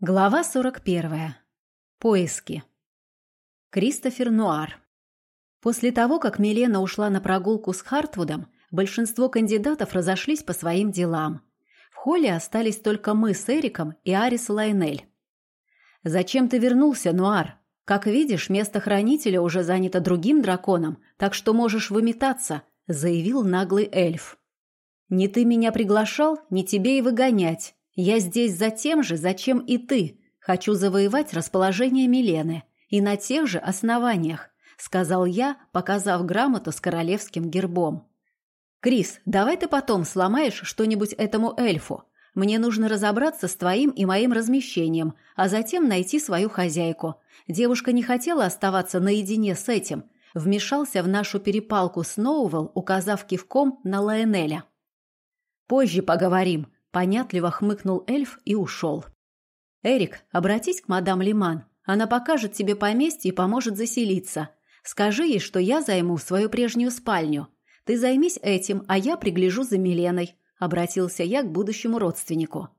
Глава 41. Поиски. Кристофер Нуар. После того, как Милена ушла на прогулку с Хартвудом, большинство кандидатов разошлись по своим делам. В холле остались только мы с Эриком и Арис Лайнель. «Зачем ты вернулся, Нуар? Как видишь, место хранителя уже занято другим драконом, так что можешь выметаться», — заявил наглый эльф. «Не ты меня приглашал, не тебе и выгонять. Я здесь за тем же, зачем и ты. Хочу завоевать расположение Милены. И на тех же основаниях, сказал я, показав грамоту с королевским гербом. Крис, давай ты потом сломаешь что-нибудь этому эльфу. Мне нужно разобраться с твоим и моим размещением, а затем найти свою хозяйку. Девушка не хотела оставаться наедине с этим. Вмешался в нашу перепалку Сноувелл, указав кивком на Лайонеля. «Позже поговорим», Понятливо хмыкнул эльф и ушел. «Эрик, обратись к мадам Лиман. Она покажет тебе поместье и поможет заселиться. Скажи ей, что я займу свою прежнюю спальню. Ты займись этим, а я пригляжу за Миленой», — обратился я к будущему родственнику.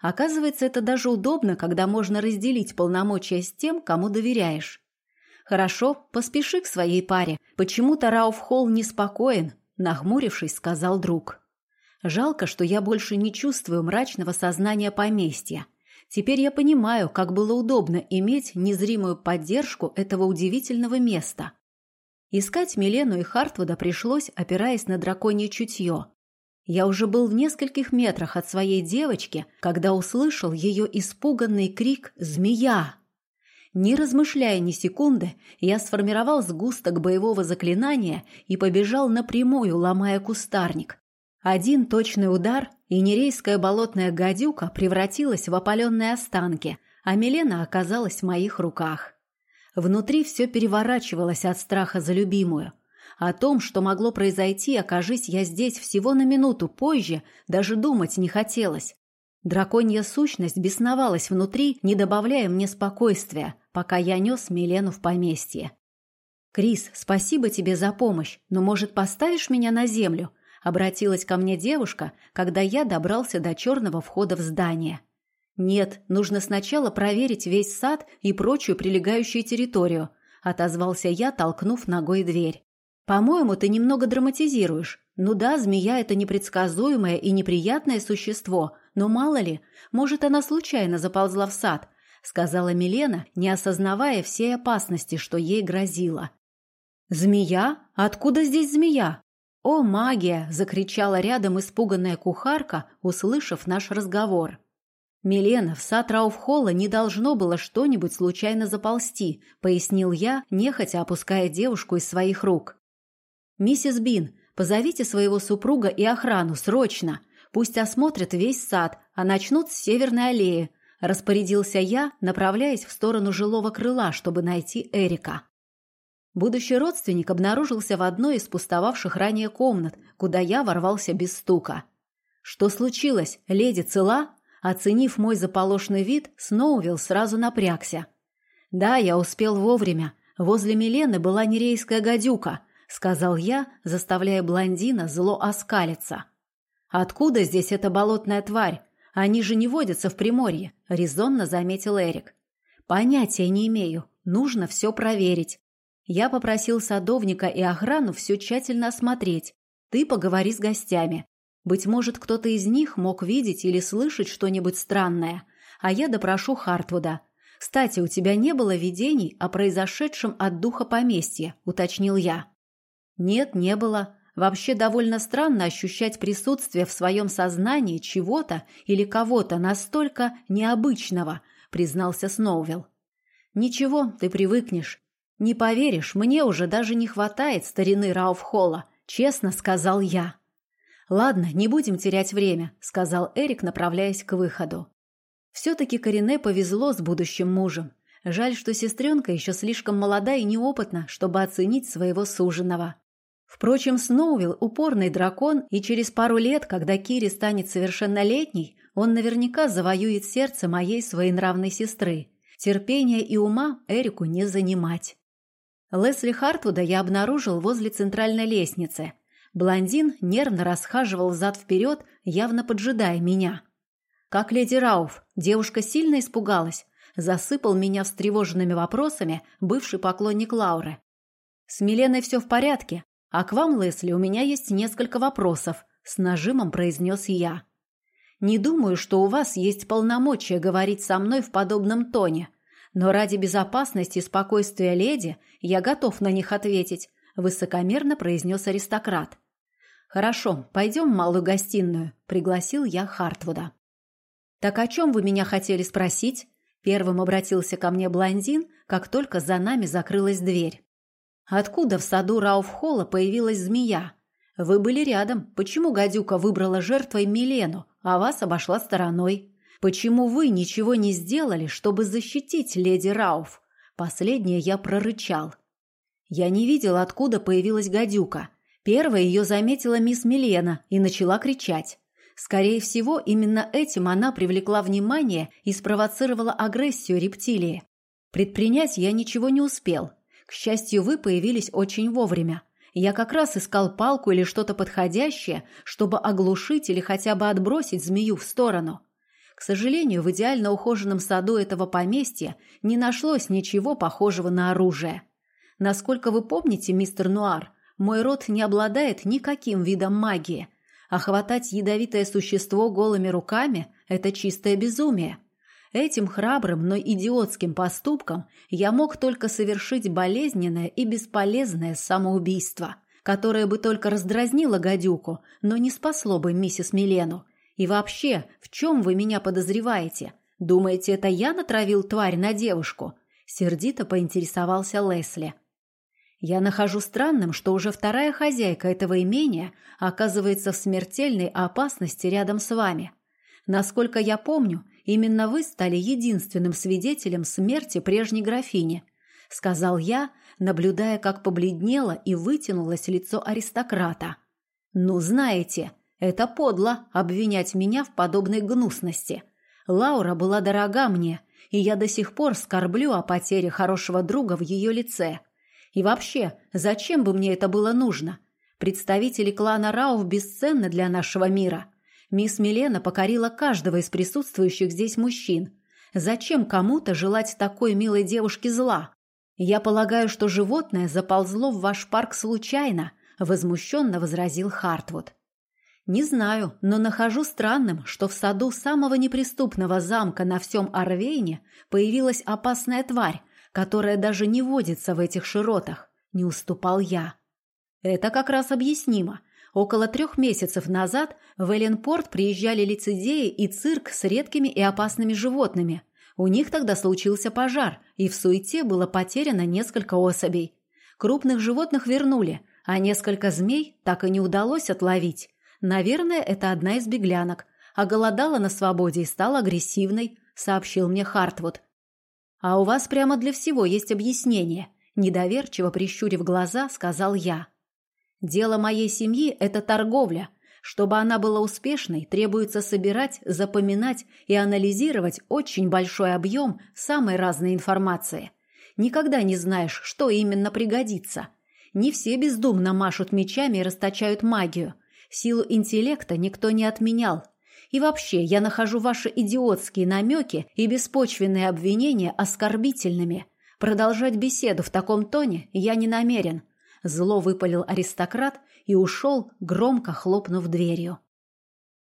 Оказывается, это даже удобно, когда можно разделить полномочия с тем, кому доверяешь. «Хорошо, поспеши к своей паре. Почему-то Рауф Холл неспокоен», — нахмурившись, сказал друг. Жалко, что я больше не чувствую мрачного сознания поместья. Теперь я понимаю, как было удобно иметь незримую поддержку этого удивительного места. Искать Милену и Хартвуда пришлось, опираясь на драконье чутье. Я уже был в нескольких метрах от своей девочки, когда услышал ее испуганный крик «Змея!». Не размышляя ни секунды, я сформировал сгусток боевого заклинания и побежал напрямую, ломая кустарник. Один точный удар, и нерейская болотная гадюка превратилась в опаленные останки, а Милена оказалась в моих руках. Внутри все переворачивалось от страха за любимую. О том, что могло произойти, окажись я здесь всего на минуту позже, даже думать не хотелось. Драконья сущность бесновалась внутри, не добавляя мне спокойствия, пока я нес Милену в поместье. «Крис, спасибо тебе за помощь, но, может, поставишь меня на землю?» Обратилась ко мне девушка, когда я добрался до черного входа в здание. Нет, нужно сначала проверить весь сад и прочую прилегающую территорию, отозвался я, толкнув ногой дверь. По-моему, ты немного драматизируешь. Ну да, змея это непредсказуемое и неприятное существо, но мало ли, может, она случайно заползла в сад, сказала Милена, не осознавая всей опасности, что ей грозило. Змея? Откуда здесь змея? «О, магия!» – закричала рядом испуганная кухарка, услышав наш разговор. «Милена, в сад Рауфхолла не должно было что-нибудь случайно заползти», – пояснил я, нехотя опуская девушку из своих рук. «Миссис Бин, позовите своего супруга и охрану, срочно! Пусть осмотрят весь сад, а начнут с северной аллеи», – распорядился я, направляясь в сторону жилого крыла, чтобы найти Эрика. Будущий родственник обнаружился в одной из пустовавших ранее комнат, куда я ворвался без стука. «Что случилось? Леди цела?» Оценив мой заполошный вид, Сноувилл сразу напрягся. «Да, я успел вовремя. Возле Милены была нерейская гадюка», — сказал я, заставляя блондина зло оскалиться. «Откуда здесь эта болотная тварь? Они же не водятся в Приморье», — резонно заметил Эрик. «Понятия не имею. Нужно все проверить. Я попросил садовника и охрану все тщательно осмотреть. Ты поговори с гостями. Быть может, кто-то из них мог видеть или слышать что-нибудь странное, а я допрошу Хартвуда. Кстати, у тебя не было видений о произошедшем от духа поместья, уточнил я. Нет, не было. Вообще довольно странно ощущать присутствие в своем сознании чего-то или кого-то настолько необычного, признался Сноувилл. Ничего, ты привыкнешь. «Не поверишь, мне уже даже не хватает старины Рауфхолла», — честно сказал я. «Ладно, не будем терять время», — сказал Эрик, направляясь к выходу. Все-таки Корине повезло с будущим мужем. Жаль, что сестренка еще слишком молода и неопытна, чтобы оценить своего суженого. Впрочем, Сноувилл – упорный дракон, и через пару лет, когда Кири станет совершеннолетней, он наверняка завоюет сердце моей своенравной сестры. Терпения и ума Эрику не занимать. Лесли Хартвуда я обнаружил возле центральной лестницы. Блондин нервно расхаживал зад-вперед, явно поджидая меня. Как леди Рауф, девушка сильно испугалась. Засыпал меня встревоженными вопросами бывший поклонник Лауры. С Миленой все в порядке, а к вам, Лесли, у меня есть несколько вопросов, с нажимом произнес я. Не думаю, что у вас есть полномочия говорить со мной в подобном тоне, но ради безопасности и спокойствия леди я готов на них ответить, высокомерно произнес аристократ. Хорошо, пойдем в малую гостиную, пригласил я Хартвуда. Так о чем вы меня хотели спросить? Первым обратился ко мне блондин, как только за нами закрылась дверь. Откуда в саду Рауфхолла появилась змея? Вы были рядом. Почему гадюка выбрала жертвой Милену, а вас обошла стороной? Почему вы ничего не сделали, чтобы защитить леди Рауф? Последнее я прорычал. Я не видел, откуда появилась гадюка. Первая ее заметила мисс Милена и начала кричать. Скорее всего, именно этим она привлекла внимание и спровоцировала агрессию рептилии. Предпринять я ничего не успел. К счастью, вы появились очень вовремя. Я как раз искал палку или что-то подходящее, чтобы оглушить или хотя бы отбросить змею в сторону. Сожалению, в идеально ухоженном саду этого поместья не нашлось ничего похожего на оружие. Насколько вы помните, мистер Нуар, мой род не обладает никаким видом магии, а хватать ядовитое существо голыми руками – это чистое безумие. Этим храбрым, но идиотским поступком я мог только совершить болезненное и бесполезное самоубийство, которое бы только раздразнило гадюку, но не спасло бы миссис Милену. И вообще, в чем вы меня подозреваете? Думаете, это я натравил тварь на девушку? Сердито поинтересовался Лесли. Я нахожу странным, что уже вторая хозяйка этого имения оказывается в смертельной опасности рядом с вами. Насколько я помню, именно вы стали единственным свидетелем смерти прежней графини, сказал я, наблюдая, как побледнело и вытянулось лицо аристократа. Ну, знаете, это подло обвинять меня в подобной гнусности. Лаура была дорога мне, и я до сих пор скорблю о потере хорошего друга в ее лице. И вообще, зачем бы мне это было нужно? Представители клана Рауф бесценны для нашего мира. Мисс Милена покорила каждого из присутствующих здесь мужчин. Зачем кому-то желать такой милой девушке зла? Я полагаю, что животное заползло в ваш парк случайно, возмущенно возразил Хартвуд. Не знаю, но нахожу странным, что в саду самого неприступного замка на всем Арвейне появилась опасная тварь, которая даже не водится в этих широтах. Не уступал я. Это как раз объяснимо. Около трех месяцев назад в Элленпорт приезжали лицедеи и цирк с редкими и опасными животными. У них тогда случился пожар, и в суете было потеряно несколько особей. Крупных животных вернули, а несколько змей так и не удалось отловить. Наверное, это одна из беглянок. А голодала на свободе и стала агрессивной, сообщил мне Хартвуд. А у вас прямо для всего есть объяснение, недоверчиво прищурив глаза, сказал я. Дело моей семьи – это торговля. Чтобы она была успешной, требуется собирать, запоминать и анализировать очень большой объем самой разной информации. Никогда не знаешь, что именно пригодится. Не все бездумно машут мечами и расточают магию. Силу интеллекта никто не отменял. И вообще, я нахожу ваши идиотские намеки и беспочвенные обвинения оскорбительными. Продолжать беседу в таком тоне я не намерен – Зло выпалил аристократ и ушел, громко хлопнув дверью.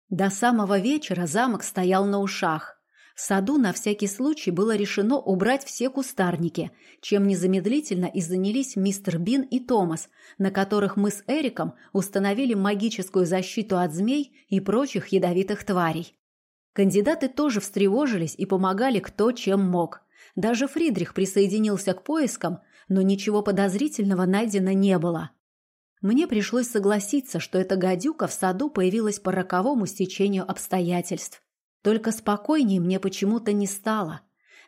До самого вечера замок стоял на ушах. В саду на всякий случай было решено убрать все кустарники, чем незамедлительно и занялись мистер Бин и Томас, на которых мы с Эриком установили магическую защиту от змей и прочих ядовитых тварей. Кандидаты тоже встревожились и помогали кто чем мог. Даже Фридрих присоединился к поискам, но ничего подозрительного найдено не было. Мне пришлось согласиться, что эта гадюка в саду появилась по роковому стечению обстоятельств. Только спокойнее мне почему-то не стало.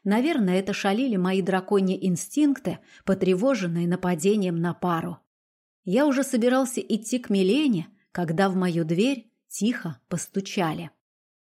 Наверное, это шалили мои драконьи инстинкты, потревоженные нападением на пару. Я уже собирался идти к Милене, когда в мою дверь тихо постучали.